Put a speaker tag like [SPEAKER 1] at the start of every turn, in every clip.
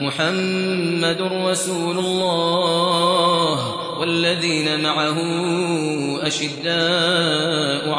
[SPEAKER 1] محمد رسول الله والذين معه أشداء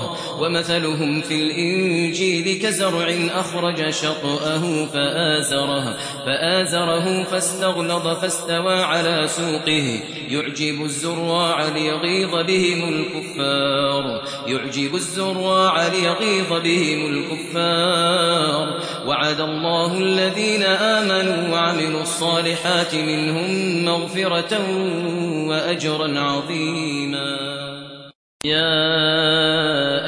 [SPEAKER 1] الله ومثلهم في الإنجيل كزرع أخرج شطأه فآزره, فآزره فاستغلظ فاستوى على سوقه يعجب الزراع ليغيظ بهم الكفار يعجب الزراع ليغيظ بهم الكفار وعد الله الذين آمنوا وعملوا الصالحات منهم مغفرة وأجرا عظيما يا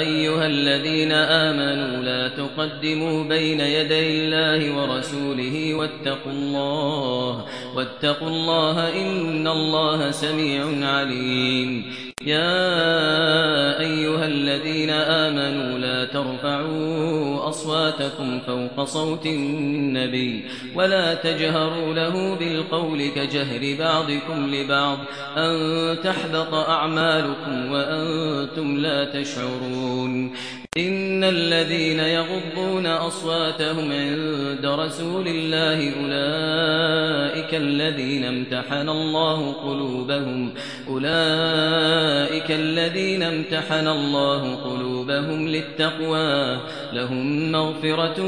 [SPEAKER 1] ايها الذين امنوا لا تقدموا بين يدي الله ورسوله واتقوا الله واتقوا الله ان الله سميع عليم يا ايها الذين امنوا لا ترفعوا اصواتكم فوق صوت النبي ولا تجهروا له بالقول كجهر بعضكم لبعض ان تحبط اعمالكم وان وأنتم لا تشعرون إن الذين يغضون أصواتهم عند رسول الله أولئك الذين امتحن الله قلوبهم أولئك الذين امتحن الله قلوبهم للتقوى لهم مغفرة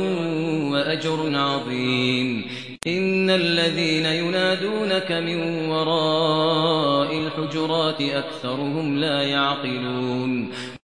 [SPEAKER 1] وأجر عظيم إن الذين ينادونك من وراء الحجرات أكثرهم لا يعقلون